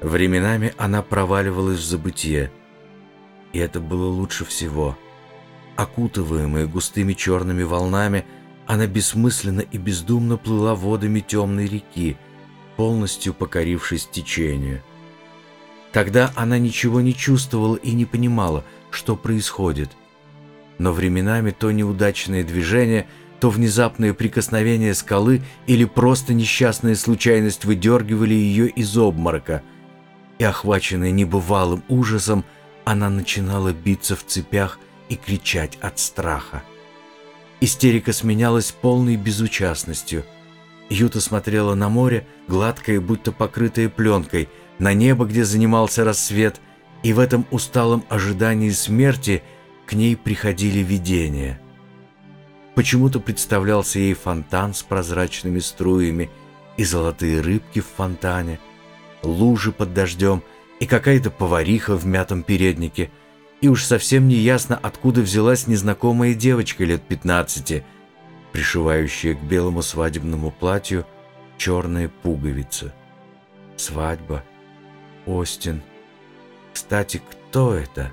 Временами она проваливалась в забытье. И это было лучше всего. Окутываемая густыми черными волнами, она бессмысленно и бездумно плыла водами темной реки, полностью покорившись течению. Тогда она ничего не чувствовала и не понимала, что происходит. Но временами то неудачное движение, то внезапное прикосновение скалы или просто несчастная случайность выдергивали ее из обморока. И, охваченная небывалым ужасом, она начинала биться в цепях и кричать от страха. Истерика сменялась полной безучастностью. Юта смотрела на море, гладкое, будто покрытое пленкой, на небо, где занимался рассвет, и в этом усталом ожидании смерти к ней приходили видения. Почему-то представлялся ей фонтан с прозрачными струями и золотые рыбки в фонтане, лужи под дождем и какая-то повариха в мятом переднике, и уж совсем не ясно, откуда взялась незнакомая девочка лет пятнадцати, пришивающая к белому свадебному платью черные пуговицы. Свадьба — Остин. Кстати, кто это?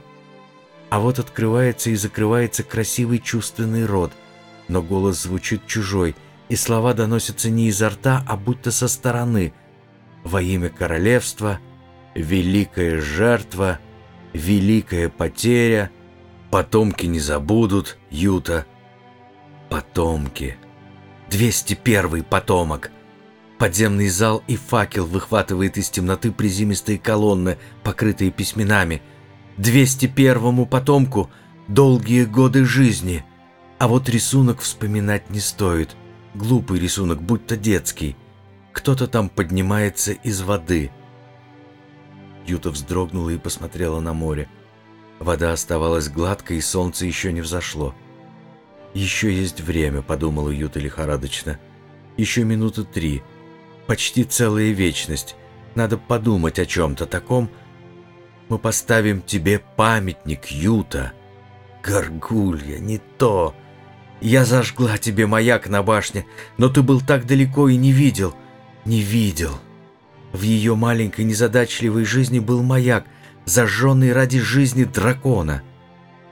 А вот открывается и закрывается красивый чувственный рот, но голос звучит чужой, и слова доносятся не изо рта, а будто со стороны. Во имя королевства, великая жертва, великая потеря, потомки не забудут, Юта. Потомки. 201 потомок. Подземный зал и факел выхватывает из темноты призимистые колонны, покрытые письменами. 201-му потомку долгие годы жизни. А вот рисунок вспоминать не стоит. Глупый рисунок, будто детский. Кто-то там поднимается из воды. Юта вздрогнула и посмотрела на море. Вода оставалась гладкой, и солнце еще не взошло. «Еще есть время», — подумала Юта лихорадочно. «Еще минуты три» почти целая вечность. Надо подумать о чем-то таком. Мы поставим тебе памятник, Юта. Горгулья, не то. Я зажгла тебе маяк на башне, но ты был так далеко и не видел. Не видел. В ее маленькой незадачливой жизни был маяк, зажженный ради жизни дракона.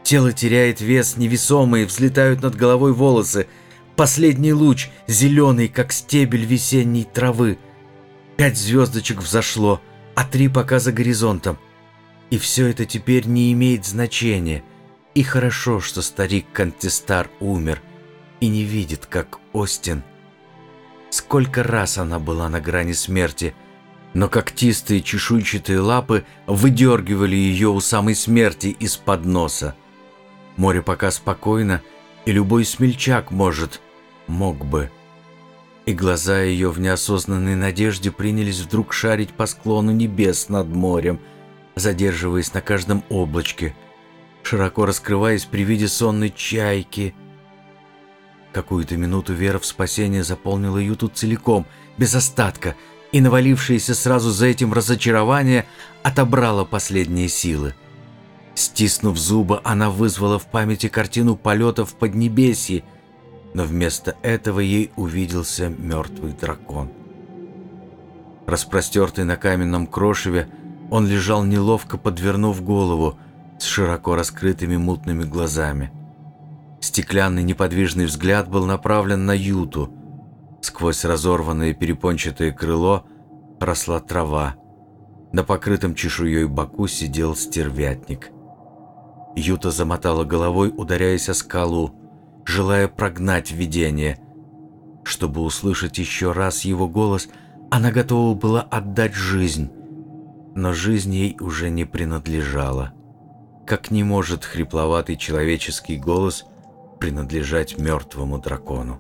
Тело теряет вес, невесомые, взлетают над головой волосы — Последний луч, зеленый, как стебель весенней травы. Пять звездочек взошло, а три пока за горизонтом. И все это теперь не имеет значения. И хорошо, что старик Кантестар умер и не видит, как Остин. Сколько раз она была на грани смерти, но когтистые чешуйчатые лапы выдергивали ее у самой смерти из-под носа. Море пока спокойно, и любой смельчак может, мог бы. И глаза ее в неосознанной надежде принялись вдруг шарить по склону небес над морем, задерживаясь на каждом облачке, широко раскрываясь при виде сонной чайки. Какую-то минуту вера в спасение заполнила Юту целиком, без остатка, и навалившееся сразу за этим разочарование отобрало последние силы. Стиснув зубы, она вызвала в памяти картину полета в Поднебесье, но вместо этого ей увиделся мертвый дракон. Распростертый на каменном крошеве, он лежал неловко, подвернув голову, с широко раскрытыми мутными глазами. Стеклянный неподвижный взгляд был направлен на Юту. Сквозь разорванное перепончатое крыло росла трава. На покрытом чешуей боку сидел стервятник. Юта замотала головой, ударяясь о скалу, желая прогнать видение. Чтобы услышать еще раз его голос, она готова была отдать жизнь, но жизнь ей уже не принадлежала. Как не может хрипловатый человеческий голос принадлежать мертвому дракону.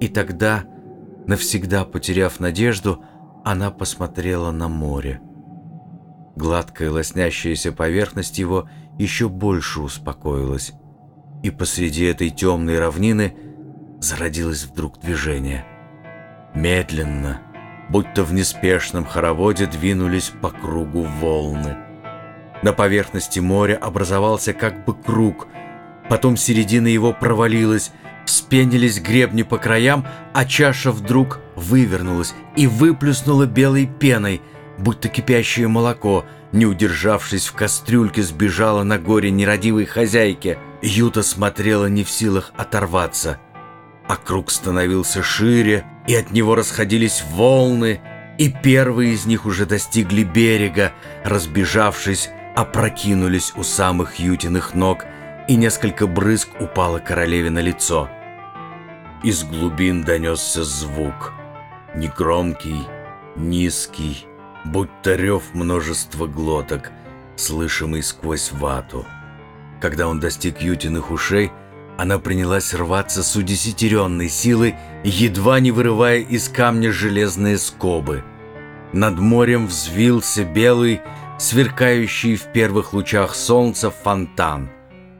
И тогда, навсегда потеряв надежду, она посмотрела на море. Гладкая лоснящаяся поверхность его – еще больше успокоилась, и посреди этой темной равнины зародилось вдруг движение. Медленно, будто в неспешном хороводе двинулись по кругу волны. На поверхности моря образовался как бы круг, потом середина его провалилась, вспенились гребни по краям, а чаша вдруг вывернулась и выплюснула белой пеной, будто кипящее молоко, не удержавшись в кастрюльке, сбежала на горе нерадивой хозяйки. Юта смотрела не в силах оторваться. А круг становился шире, и от него расходились волны, и первые из них уже достигли берега, разбежавшись, опрокинулись у самых Ютиных ног, и несколько брызг упало королеве на лицо. Из глубин донесся звук, негромкий, низкий, будто рев множества глоток, слышимый сквозь вату. Когда он достиг Ютиных ушей, она принялась рваться с удесятеренной силой, едва не вырывая из камня железные скобы. Над морем взвился белый, сверкающий в первых лучах солнца фонтан.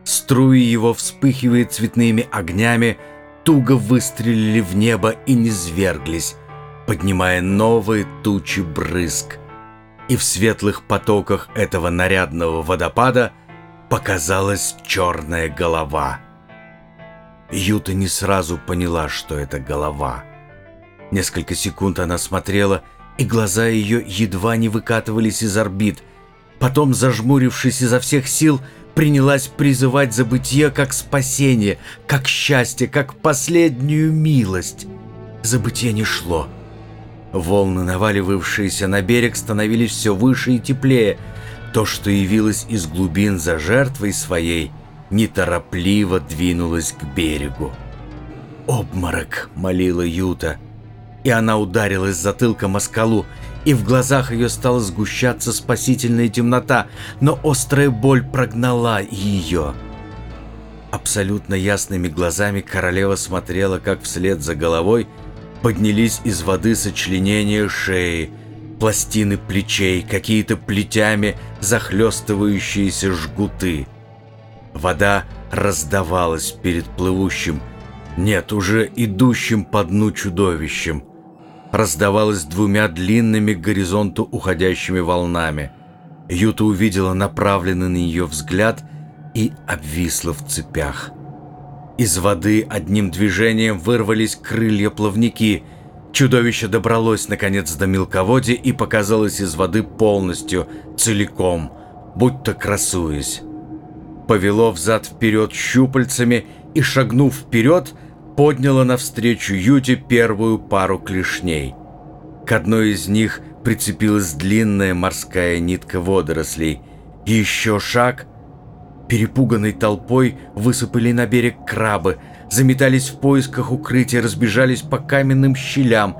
Струи его, вспыхивая цветными огнями, туго выстрелили в небо и низверглись, поднимая новые тучи брызг. И в светлых потоках этого нарядного водопада показалась черная голова. Юта не сразу поняла, что это голова. Несколько секунд она смотрела, и глаза ее едва не выкатывались из орбит. Потом, зажмурившись изо всех сил, принялась призывать забытие как спасение, как счастье, как последнюю милость. Забытие не шло. Волны, наваливавшиеся на берег, становились все выше и теплее. То, что явилось из глубин за жертвой своей, неторопливо двинулось к берегу. «Обморок!» — молила Юта. И она ударилась затылком о скалу, и в глазах ее стала сгущаться спасительная темнота, но острая боль прогнала ее. Абсолютно ясными глазами королева смотрела, как вслед за головой поднялись из воды сочленения шеи, пластины плечей, какие-то плетями захлестывающиеся жгуты. Вода раздавалась перед плывущим, нет, уже идущим по дну чудовищем раздавалось двумя длинными к горизонту уходящими волнами. Юта увидела направленный на нее взгляд и обвисла в цепях. Из воды одним движением вырвались крылья-плавники. Чудовище добралось, наконец, до мелководья и показалось из воды полностью, целиком, будто красуясь. Повело взад-вперед щупальцами и, шагнув вперед, подняла навстречу Юте первую пару клешней. К одной из них прицепилась длинная морская нитка водорослей. Еще шаг. Перепуганной толпой высыпали на берег крабы, заметались в поисках укрытия, разбежались по каменным щелям.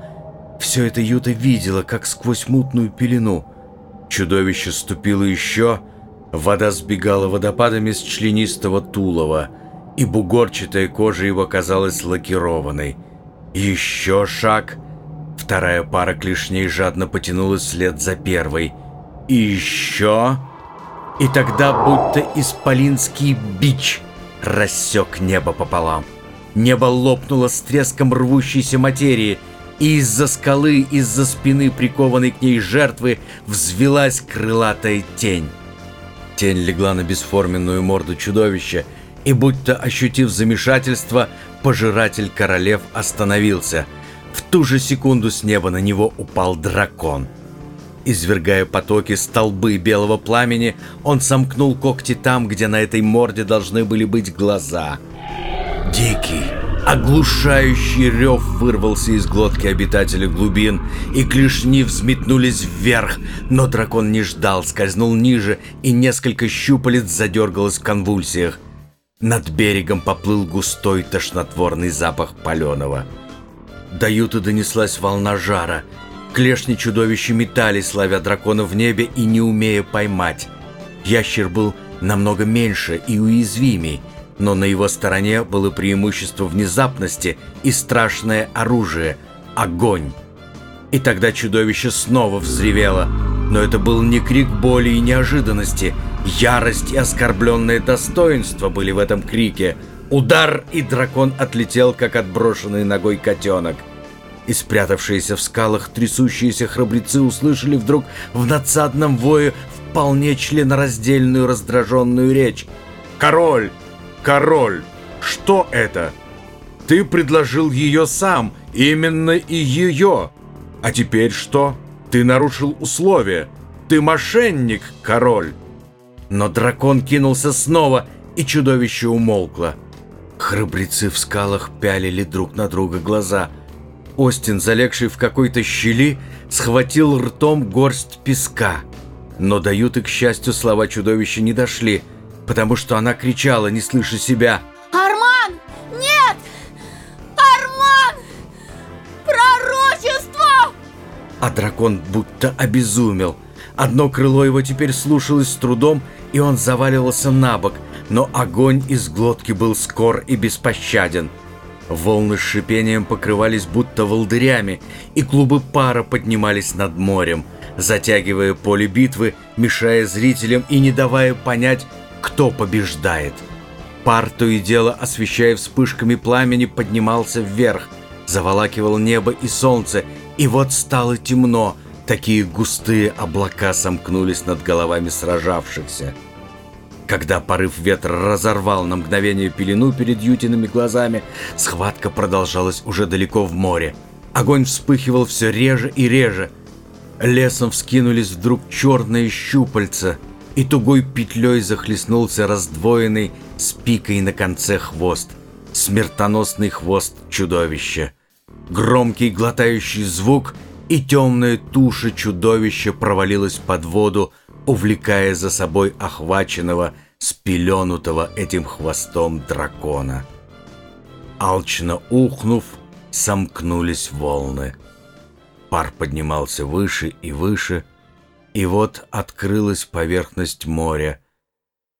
Все это Юта видела, как сквозь мутную пелену. Чудовище ступило еще, вода сбегала водопадами с членистого тулова — и бугорчатая кожа его казалась лакированной. Еще шаг. Вторая пара клешней жадно потянулась вслед за первой. И еще... И тогда будто исполинский бич рассек небо пополам. Небо лопнуло с треском рвущейся материи, и из-за скалы, из-за спины прикованной к ней жертвы, взвелась крылатая тень. Тень легла на бесформенную морду чудовища, и будто ощутив замешательство, пожиратель королев остановился. В ту же секунду с неба на него упал дракон. Извергая потоки столбы белого пламени, он сомкнул когти там, где на этой морде должны были быть глаза. Дикий, оглушающий рев вырвался из глотки обитателя глубин, и клешни взметнулись вверх, но дракон не ждал, скользнул ниже, и несколько щупалец задергалось в конвульсиях. Над берегом поплыл густой тошнотворный запах паленого. До юты донеслась волна жара. Клешни чудовища метались, ловя дракона в небе и не умея поймать. Ящер был намного меньше и уязвимей, но на его стороне было преимущество внезапности и страшное оружие — огонь. И тогда чудовище снова взревело, но это был не крик боли и неожиданности — Ярость и оскорбленное достоинство были в этом крике. Удар, и дракон отлетел, как отброшенный ногой котенок. И спрятавшиеся в скалах трясущиеся храбрецы услышали вдруг в надсадном вое вполне членораздельную раздраженную речь. «Король! Король! Что это? Ты предложил ее сам, именно и ее. А теперь что? Ты нарушил условия! Ты мошенник, король!» Но дракон кинулся снова, и чудовище умолкло. Храбрецы в скалах пялили друг на друга глаза. Остин, залегший в какой-то щели, схватил ртом горсть песка. Но до Юты, к счастью, слова чудовища не дошли, потому что она кричала, не слыша себя. «Арман! Нет! Арман! Пророчество!» А дракон будто обезумел. Одно крыло его теперь слушалось с трудом, и он заваливался на бок, но огонь из глотки был скор и беспощаден. Волны с шипением покрывались будто волдырями, и клубы пара поднимались над морем, затягивая поле битвы, мешая зрителям и не давая понять, кто побеждает. Пар то и дело, освещая вспышками пламени, поднимался вверх, заволакивал небо и солнце, и вот стало темно, такие густые облака сомкнулись над головами сражавшихся. Когда порыв ветра разорвал на мгновение пелену перед Ютиными глазами, схватка продолжалась уже далеко в море. Огонь вспыхивал все реже и реже. Лесом вскинулись вдруг черные щупальца, и тугой петлей захлестнулся раздвоенный с пикой на конце хвост. Смертоносный хвост чудовища. Громкий глотающий звук, и темная туша чудовища провалилась под воду, увлекая за собой охваченного, спеленутого этим хвостом дракона. Алчно ухнув, сомкнулись волны. Пар поднимался выше и выше, и вот открылась поверхность моря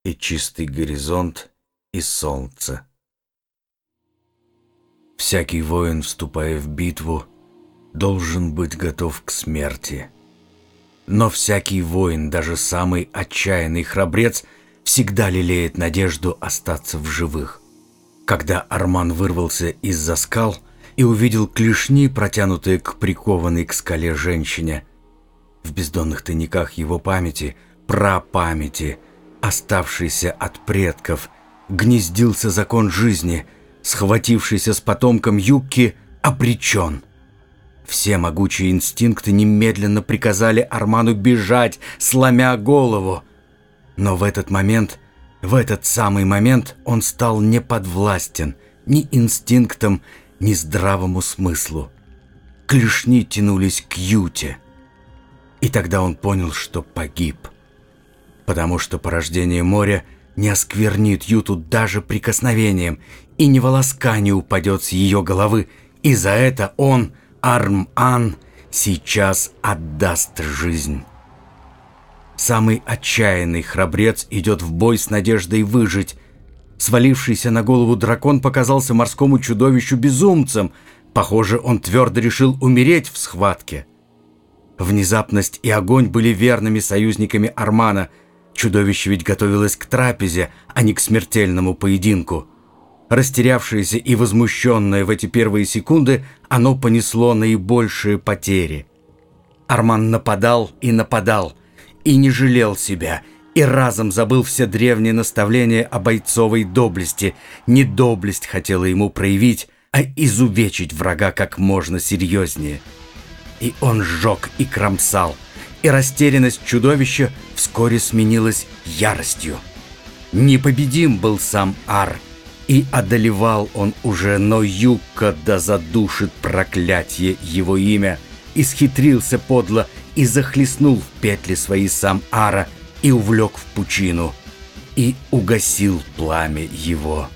и чистый горизонт и солнце. Всякий воин, вступая в битву, должен быть готов к смерти. Но всякий воин, даже самый отчаянный храбрец, всегда лелеет надежду остаться в живых. Когда Арман вырвался из-за скал и увидел клешни, протянутые к прикованной к скале женщине, в бездонных тайниках его памяти, прапамяти, оставшейся от предков, гнездился закон жизни, схватившийся с потомком Юкки, обречен — все могучие инстинкты немедленно приказали Арману бежать, сломя голову. Но в этот момент, в этот самый момент он стал неподвластен ни инстинктам, ни здравому смыслу. Клешни тянулись к Юте. И тогда он понял, что погиб. Потому что порождение моря не осквернит Юту даже прикосновением, и ни волоска не упадет с ее головы, и за это он — Арм-Ан сейчас отдаст жизнь. Самый отчаянный храбрец идет в бой с надеждой выжить. Свалившийся на голову дракон показался морскому чудовищу безумцем. Похоже, он твердо решил умереть в схватке. Внезапность и огонь были верными союзниками Армана. Чудовище ведь готовилось к трапезе, а не к смертельному поединку. Растерявшееся и возмущенное в эти первые секунды, оно понесло наибольшие потери. Арман нападал и нападал, и не жалел себя, и разом забыл все древние наставления о бойцовой доблести. Не доблесть хотела ему проявить, а изувечить врага как можно серьезнее. И он сжег и кромсал, и растерянность чудовища вскоре сменилась яростью. Непобедим был сам Ар — и одолевал он уже, но Юка да задушит проклятие его имя. Исхитрился подло и захлестнул в петли свои сам Ара и увлек в пучину. И угасил пламя его.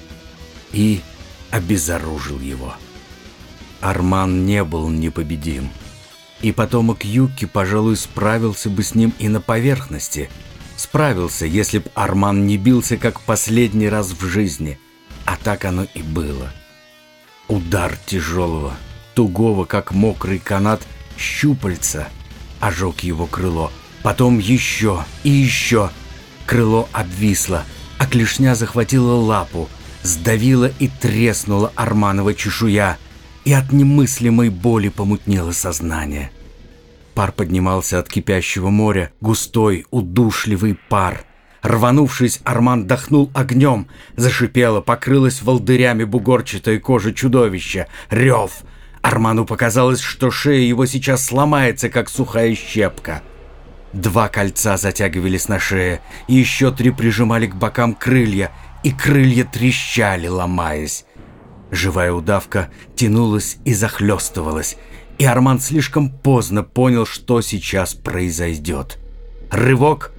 И обезоружил его. Арман не был непобедим. И потомок Юки, пожалуй, справился бы с ним и на поверхности. Справился, если б Арман не бился, как последний раз в жизни – а так оно и было. Удар тяжелого, тугого, как мокрый канат, щупальца ожег его крыло. Потом еще и еще. Крыло обвисло, а клешня захватила лапу, сдавила и треснула Арманова чешуя, и от немыслимой боли помутнело сознание. Пар поднимался от кипящего моря, густой, удушливый пар — Рванувшись, Арман дохнул огнем. Зашипело, покрылась волдырями бугорчатая кожа чудовища. Рев! Арману показалось, что шея его сейчас сломается, как сухая щепка. Два кольца затягивались на шее, и еще три прижимали к бокам крылья, и крылья трещали, ломаясь. Живая удавка тянулась и захлестывалась, и Арман слишком поздно понял, что сейчас произойдет. Рывок.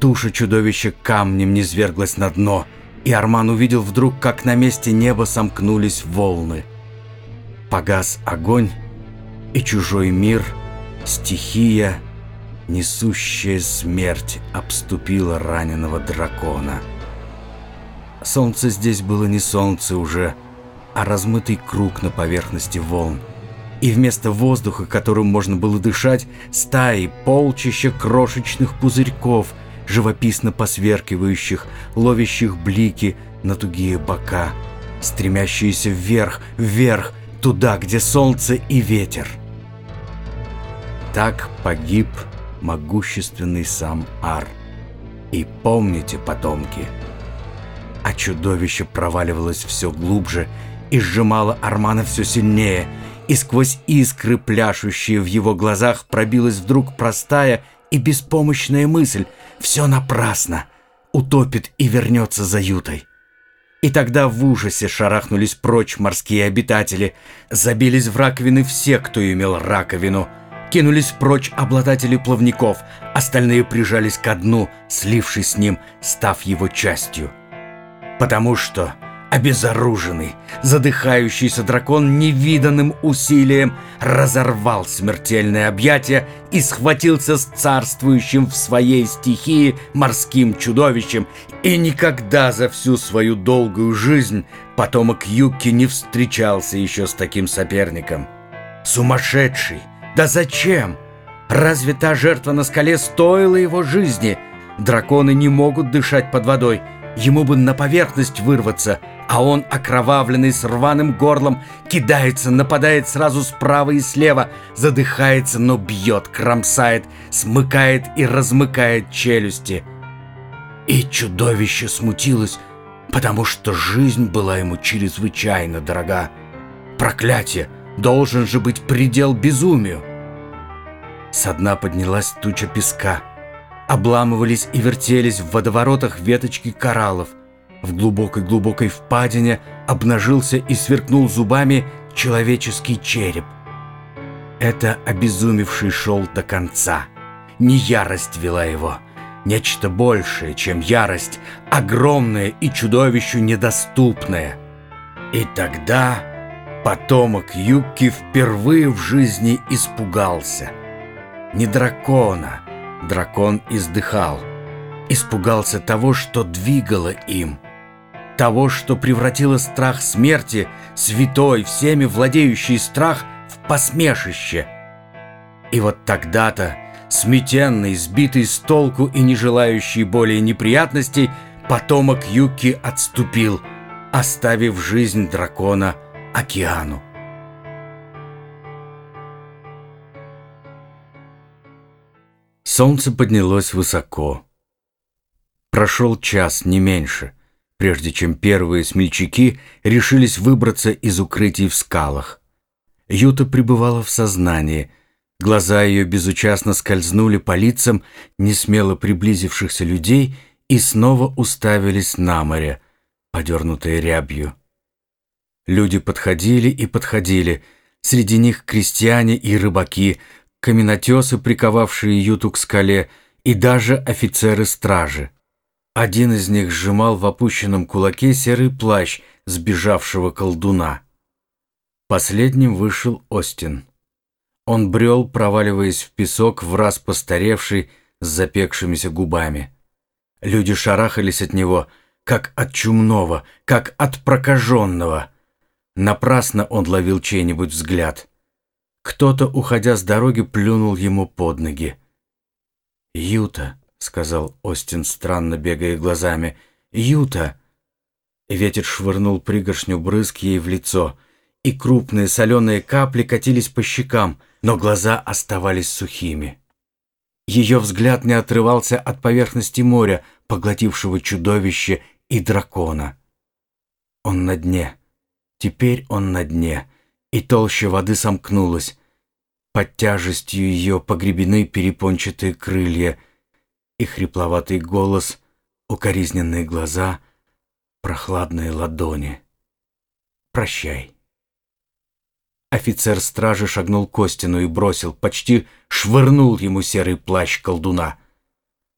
Туша чудовища камнем низверглась на дно, и Арман увидел вдруг, как на месте неба сомкнулись волны. Погас огонь, и чужой мир, стихия, несущая смерть обступила раненого дракона. Солнце здесь было не солнце уже, а размытый круг на поверхности волн. И вместо воздуха, которым можно было дышать, стаи, полчища крошечных пузырьков, живописно посверкивающих, ловящих блики на тугие бока, стремящиеся вверх, вверх, туда, где солнце и ветер. Так погиб могущественный сам Ар. И помните, потомки, а чудовище проваливалось все глубже и сжимало Армана все сильнее, и сквозь искры, пляшущие в его глазах, пробилась вдруг простая и беспомощная мысль «Все напрасно!» утопит и вернется за ютой. И тогда в ужасе шарахнулись прочь морские обитатели, забились в раковины все, кто имел раковину, кинулись прочь обладатели плавников, остальные прижались ко дну, слившись с ним, став его частью. Потому что обезоруженный, задыхающийся дракон невиданным усилием разорвал смертельное объятие и схватился с царствующим в своей стихии морским чудовищем, и никогда за всю свою долгую жизнь потомок Юки не встречался еще с таким соперником. Сумасшедший! Да зачем? Разве та жертва на скале стоила его жизни? Драконы не могут дышать под водой — Ему бы на поверхность вырваться, а он, окровавленный с рваным горлом, кидается, нападает сразу справа и слева, задыхается, но бьет, кромсает, смыкает и размыкает челюсти. И чудовище смутилось, потому что жизнь была ему чрезвычайно дорога. Проклятие! Должен же быть предел безумию! Со дна поднялась туча песка — обламывались и вертелись в водоворотах веточки кораллов. В глубокой-глубокой впадине обнажился и сверкнул зубами человеческий череп. Это обезумевший шел до конца. Не ярость вела его, нечто большее, чем ярость, огромное и чудовищу недоступное. И тогда потомок Юки впервые в жизни испугался. Не дракона, Дракон издыхал. Испугался того, что двигало им. Того, что превратило страх смерти, святой, всеми владеющий страх, в посмешище. И вот тогда-то, сметенный, сбитый с толку и не желающий более неприятностей, потомок Юки отступил, оставив жизнь дракона океану. Солнце поднялось высоко. Прошел час, не меньше, прежде чем первые смельчаки решились выбраться из укрытий в скалах. Юта пребывала в сознании. Глаза ее безучастно скользнули по лицам несмело приблизившихся людей и снова уставились на море, подернутое рябью. Люди подходили и подходили, среди них крестьяне и рыбаки, каменотесы, приковавшие Юту к скале, и даже офицеры-стражи. Один из них сжимал в опущенном кулаке серый плащ сбежавшего колдуна. Последним вышел Остин. Он брел, проваливаясь в песок, в раз постаревший, с запекшимися губами. Люди шарахались от него, как от чумного, как от прокаженного. Напрасно он ловил чей-нибудь взгляд. Кто-то, уходя с дороги, плюнул ему под ноги. «Юта», — сказал Остин, странно бегая глазами, — «Юта». Ветер швырнул пригоршню брызг ей в лицо, и крупные соленые капли катились по щекам, но глаза оставались сухими. Ее взгляд не отрывался от поверхности моря, поглотившего чудовище и дракона. Он на дне. Теперь он на дне и толща воды сомкнулась. Под тяжестью ее погребены перепончатые крылья и хрипловатый голос, укоризненные глаза, прохладные ладони. «Прощай». Офицер стражи шагнул к Костину и бросил, почти швырнул ему серый плащ колдуна.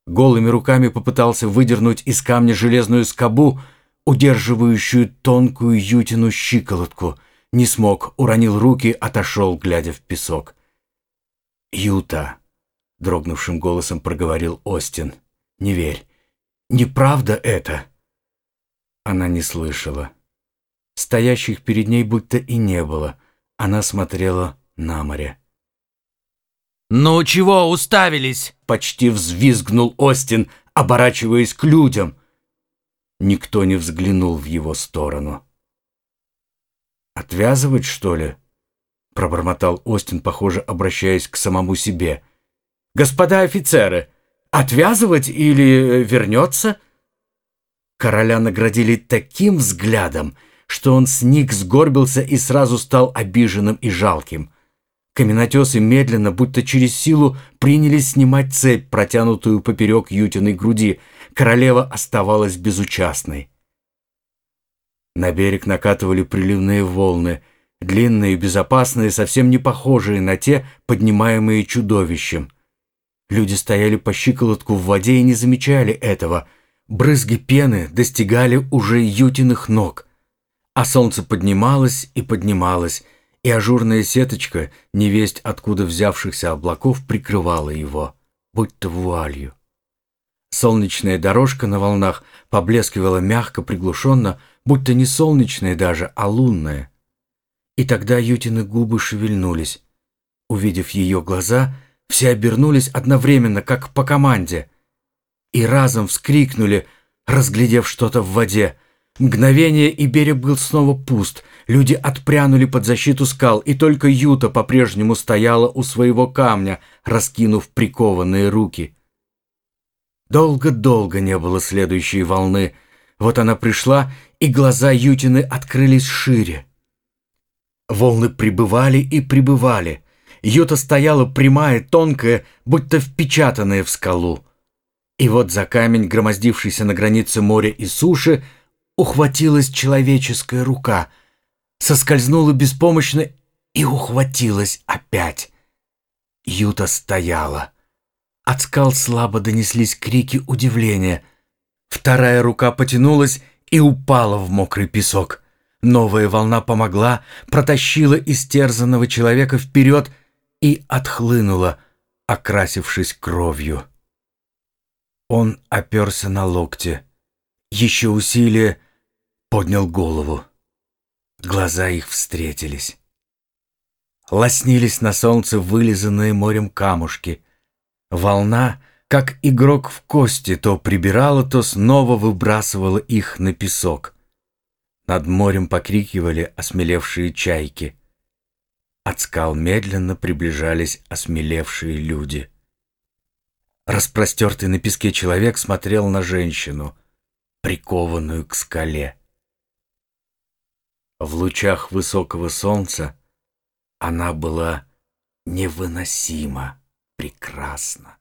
Голыми руками попытался выдернуть из камня железную скобу, удерживающую тонкую ютину щиколотку. Не смог, уронил руки, отошел, глядя в песок. «Юта», — дрогнувшим голосом проговорил Остин, — «не верь. Неправда это». Она не слышала. Стоящих перед ней будто и не было. Она смотрела на море. «Ну чего уставились?» — почти взвизгнул Остин, оборачиваясь к людям. Никто не взглянул в его сторону. «Отвязывать, что ли?» — пробормотал Остин, похоже, обращаясь к самому себе. «Господа офицеры, отвязывать или вернется?» Короля наградили таким взглядом, что он сник, сгорбился и сразу стал обиженным и жалким. Каменотесы медленно, будто через силу, принялись снимать цепь, протянутую поперек Ютиной груди. Королева оставалась безучастной. На берег накатывали приливные волны, длинные, безопасные, совсем не похожие на те, поднимаемые чудовищем. Люди стояли по щиколотку в воде и не замечали этого. Брызги пены достигали уже Ютиных ног — а солнце поднималось и поднималось, и ажурная сеточка, невесть откуда взявшихся облаков, прикрывала его, будто вуалью. Солнечная дорожка на волнах поблескивала мягко, приглушенно, будто не солнечная даже, а лунная. И тогда Ютины губы шевельнулись. Увидев ее глаза, все обернулись одновременно, как по команде, и разом вскрикнули, разглядев что-то в воде — Мгновение, и берег был снова пуст. Люди отпрянули под защиту скал, и только Юта по-прежнему стояла у своего камня, раскинув прикованные руки. Долго-долго не было следующей волны. Вот она пришла, и глаза Ютины открылись шире. Волны прибывали и прибывали. Юта стояла прямая, тонкая, будто впечатанная в скалу. И вот за камень, громоздившийся на границе моря и суши, ухватилась человеческая рука, соскользнула беспомощно и ухватилась опять. Юта стояла. От скал слабо донеслись крики удивления. Вторая рука потянулась и упала в мокрый песок. Новая волна помогла, протащила истерзанного человека вперед и отхлынула, окрасившись кровью. Он оперся на локте. Еще усилие поднял голову. Глаза их встретились. Лоснились на солнце вылизанные морем камушки. Волна, как игрок в кости, то прибирала, то снова выбрасывала их на песок. Над морем покрикивали осмелевшие чайки. От скал медленно приближались осмелевшие люди. Распростертый на песке человек смотрел на женщину, прикованную к скале. В лучах высокого солнца она была невыносимо прекрасна.